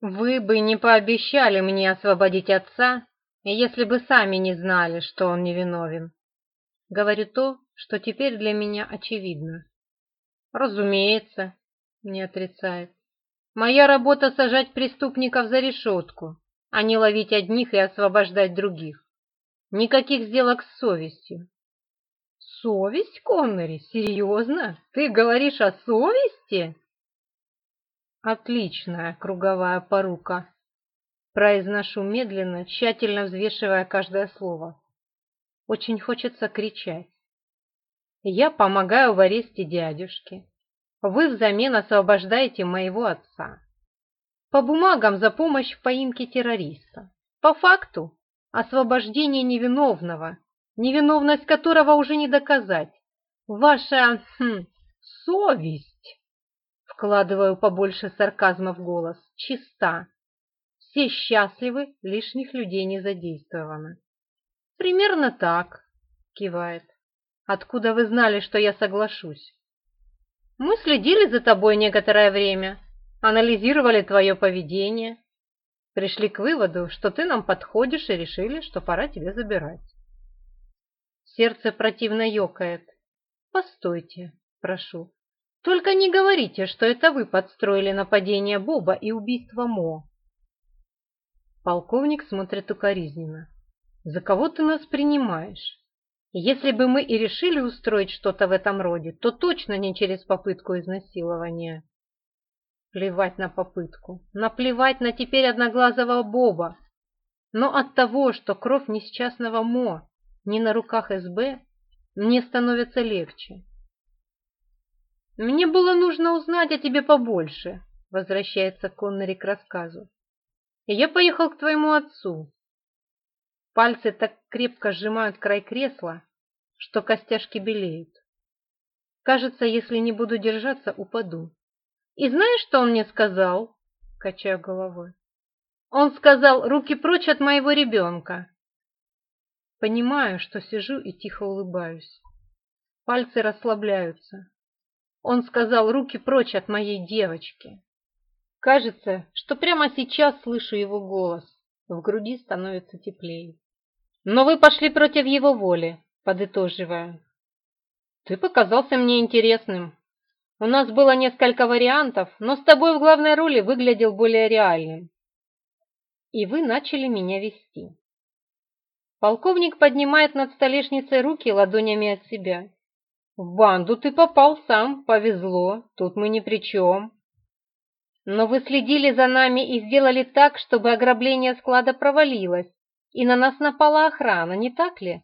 Вы бы не пообещали мне освободить отца, если бы сами не знали, что он невиновен. Говорю то, что теперь для меня очевидно. Разумеется, не отрицает. Моя работа сажать преступников за решетку, а не ловить одних и освобождать других. Никаких сделок с совестью. Совесть, Коннери, серьезно? Ты говоришь о совести? Отличная круговая порука. Произношу медленно, тщательно взвешивая каждое слово. Очень хочется кричать. Я помогаю в аресте дядюшки. Вы взамен освобождаете моего отца. По бумагам за помощь в поимке террориста. По факту освобождение невиновного, невиновность которого уже не доказать. Ваша хм, совесть вкладываю побольше сарказма в голос, чиста. Все счастливы, лишних людей не задействовано. Примерно так, кивает. Откуда вы знали, что я соглашусь? Мы следили за тобой некоторое время, анализировали твое поведение, пришли к выводу, что ты нам подходишь и решили, что пора тебя забирать. Сердце противно ёкает. Постойте, прошу. Только не говорите, что это вы подстроили нападение Боба и убийство Мо. Полковник смотрит укоризненно. За кого ты нас принимаешь? Если бы мы и решили устроить что-то в этом роде, то точно не через попытку изнасилования. Плевать на попытку, наплевать на теперь одноглазого Боба. Но от того, что кровь несчастного Мо не на руках СБ, мне становится легче. «Мне было нужно узнать о тебе побольше», — возвращается Коннери к рассказу. «Я поехал к твоему отцу». Пальцы так крепко сжимают край кресла, что костяшки белеют. Кажется, если не буду держаться, упаду. «И знаешь, что он мне сказал?» — качаю головой. «Он сказал, руки прочь от моего ребенка». Понимаю, что сижу и тихо улыбаюсь. Пальцы расслабляются. Он сказал руки прочь от моей девочки. Кажется, что прямо сейчас слышу его голос. В груди становится теплее. Но вы пошли против его воли, подытоживая. Ты показался мне интересным. У нас было несколько вариантов, но с тобой в главной роли выглядел более реальным. И вы начали меня вести. Полковник поднимает над столешницей руки ладонями от себя. В банду ты попал сам, повезло, тут мы ни при чем. Но вы следили за нами и сделали так, чтобы ограбление склада провалилось, и на нас напала охрана, не так ли?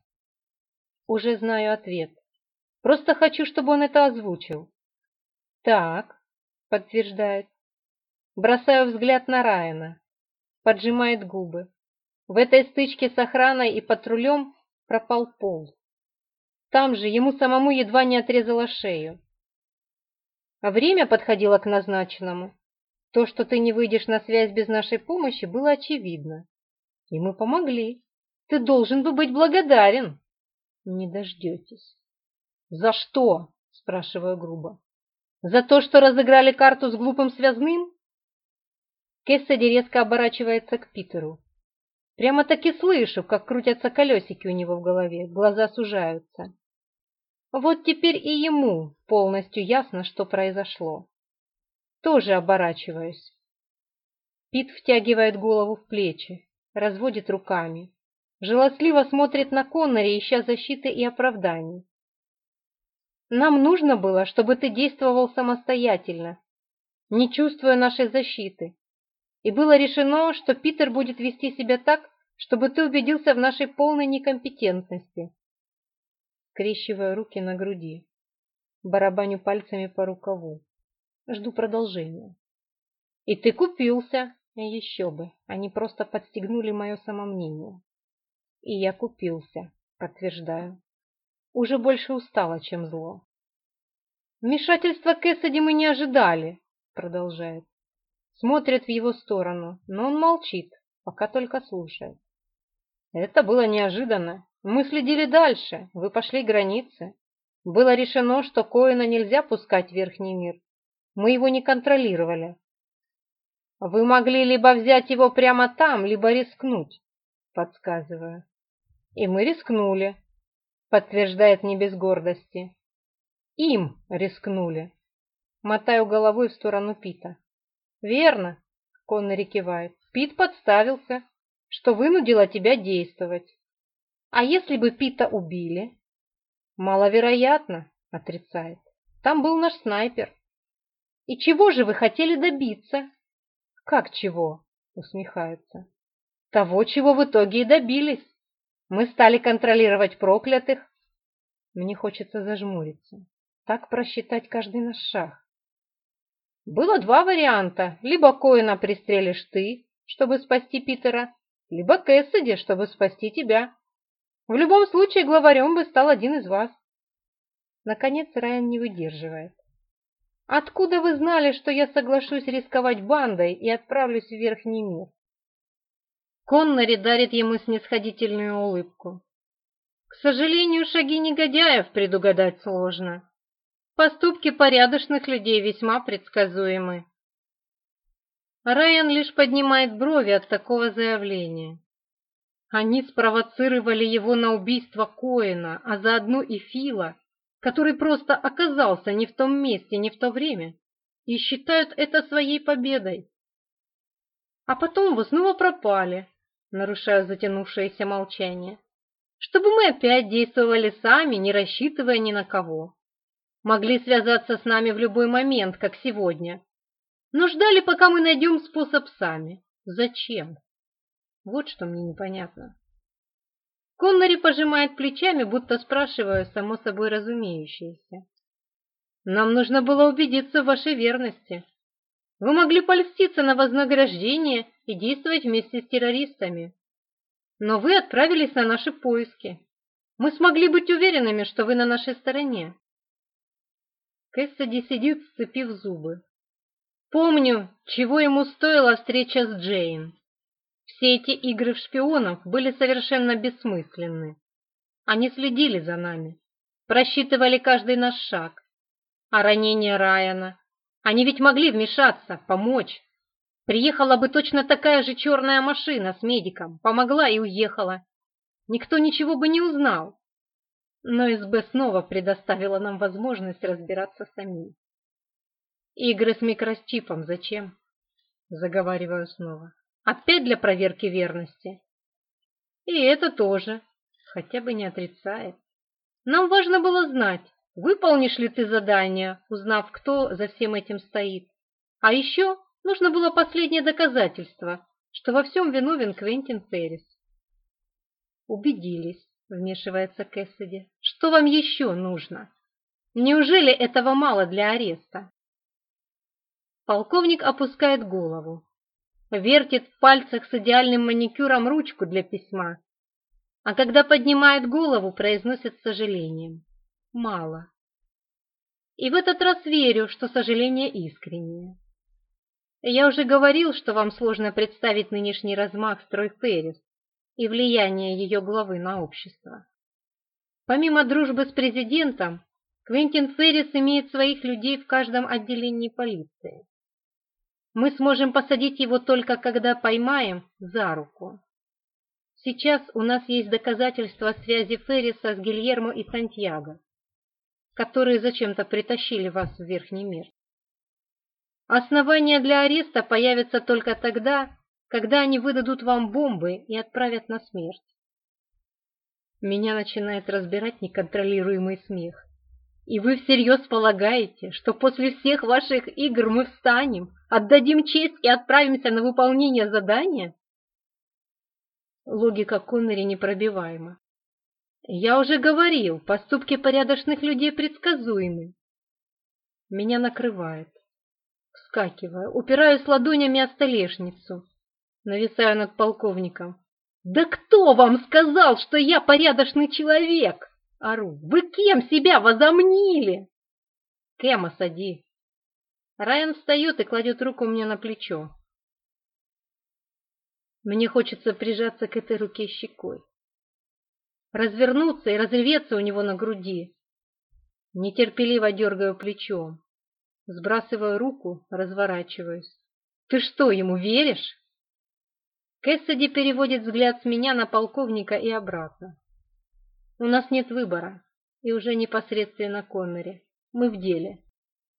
Уже знаю ответ. Просто хочу, чтобы он это озвучил. Так, подтверждает. Бросаю взгляд на Райана. Поджимает губы. В этой стычке с охраной и патрулем пропал пол. Там же ему самому едва не отрезала шею. А время подходило к назначенному. То, что ты не выйдешь на связь без нашей помощи, было очевидно. И мы помогли. Ты должен бы быть благодарен. Не дождетесь. За что? Спрашиваю грубо. За то, что разыграли карту с глупым связным? Кессиди резко оборачивается к Питеру. Прямо-таки слышу, как крутятся колесики у него в голове, глаза сужаются. Вот теперь и ему полностью ясно, что произошло. Тоже оборачиваюсь. Пит втягивает голову в плечи, разводит руками. Желостливо смотрит на Коннери, ища защиты и оправданий. «Нам нужно было, чтобы ты действовал самостоятельно, не чувствуя нашей защиты, и было решено, что Питер будет вести себя так, чтобы ты убедился в нашей полной некомпетентности. Скрещивая руки на груди, барабаню пальцами по рукаву. Жду продолжения. И ты купился. Еще бы, они просто подстегнули мое самомнение. И я купился, подтверждаю. Уже больше устала, чем зло. Вмешательства Кэссиди мы не ожидали, продолжает смотрят в его сторону, но он молчит, пока только слушает. Это было неожиданно. Мы следили дальше, вы пошли границы. Было решено, что Коина нельзя пускать в верхний мир. Мы его не контролировали. Вы могли либо взять его прямо там, либо рискнуть, подсказываю. И мы рискнули, подтверждает не без гордости. Им рискнули. Мотаю головой в сторону Пита. «Верно», — Коннери кивает, — «Пит подставился, что вынудило тебя действовать. А если бы Пита убили?» «Маловероятно», — отрицает, — «там был наш снайпер». «И чего же вы хотели добиться?» «Как чего?» — усмехается. «Того, чего в итоге и добились. Мы стали контролировать проклятых». Мне хочется зажмуриться, так просчитать каждый наш шаг. Было два варианта. Либо Коина пристрелишь ты, чтобы спасти Питера, либо Кэссиди, чтобы спасти тебя. В любом случае главарем бы стал один из вас. Наконец Райан не выдерживает. Откуда вы знали, что я соглашусь рисковать бандой и отправлюсь в Верхний мир? Коннери дарит ему снисходительную улыбку. К сожалению, шаги негодяев предугадать сложно. Поступки порядочных людей весьма предсказуемы. Райан лишь поднимает брови от такого заявления. Они спровоцировали его на убийство Коэна, а заодно и Фила, который просто оказался не в том месте, не в то время, и считают это своей победой. А потом вы снова пропали, нарушая затянувшееся молчание, чтобы мы опять действовали сами, не рассчитывая ни на кого могли связаться с нами в любой момент, как сегодня, но ждали, пока мы найдем способ сами. Зачем? Вот что мне непонятно. Коннери пожимает плечами, будто спрашивая само собой разумеющееся. Нам нужно было убедиться в вашей верности. Вы могли польститься на вознаграждение и действовать вместе с террористами. Но вы отправились на наши поиски. Мы смогли быть уверенными, что вы на нашей стороне. Кэссиди сидит, сцепив зубы. Помню, чего ему стоила встреча с Джейн. Все эти игры в шпионов были совершенно бессмысленны. Они следили за нами, просчитывали каждый наш шаг. А ранение Райана? Они ведь могли вмешаться, помочь. Приехала бы точно такая же черная машина с медиком, помогла и уехала. Никто ничего бы не узнал но СБ снова предоставила нам возможность разбираться самим. Игры с микрочипом зачем? Заговариваю снова. Опять для проверки верности. И это тоже, хотя бы не отрицает. Нам важно было знать, выполнишь ли ты задание, узнав, кто за всем этим стоит. А еще нужно было последнее доказательство, что во всем виновен Квентин Феррис. Убедились вмешивается Кэссиди. «Что вам еще нужно? Неужели этого мало для ареста?» Полковник опускает голову, вертит в пальцах с идеальным маникюром ручку для письма, а когда поднимает голову, произносит с сожалением. «Мало». И в этот раз верю, что сожаление искреннее. Я уже говорил, что вам сложно представить нынешний размах стройперис, и влияние ее главы на общество. Помимо дружбы с президентом, Квентин Феррис имеет своих людей в каждом отделении полиции. Мы сможем посадить его только когда поймаем за руку. Сейчас у нас есть доказательства связи Ферриса с Гильермо и Сантьяго, которые зачем-то притащили вас в Верхний мир. Основания для ареста появятся только тогда, когда они выдадут вам бомбы и отправят на смерть. Меня начинает разбирать неконтролируемый смех. И вы всерьез полагаете, что после всех ваших игр мы встанем, отдадим честь и отправимся на выполнение задания? Логика Коннери непробиваема. Я уже говорил, поступки порядочных людей предсказуемы. Меня накрывает. Вскакиваю, упираюсь ладонями о столешницу нависаю над полковником. «Да кто вам сказал, что я порядочный человек?» Ору. «Вы кем себя возомнили?» «Кэма, сади!» Райан встает и кладет руку мне на плечо. Мне хочется прижаться к этой руке щекой. Развернуться и разреветься у него на груди. Нетерпеливо дергаю плечом. Сбрасываю руку, разворачиваюсь. «Ты что, ему веришь?» Кэссиди переводит взгляд с меня на полковника и обратно. У нас нет выбора, и уже непосредственно Коннери. Мы в деле.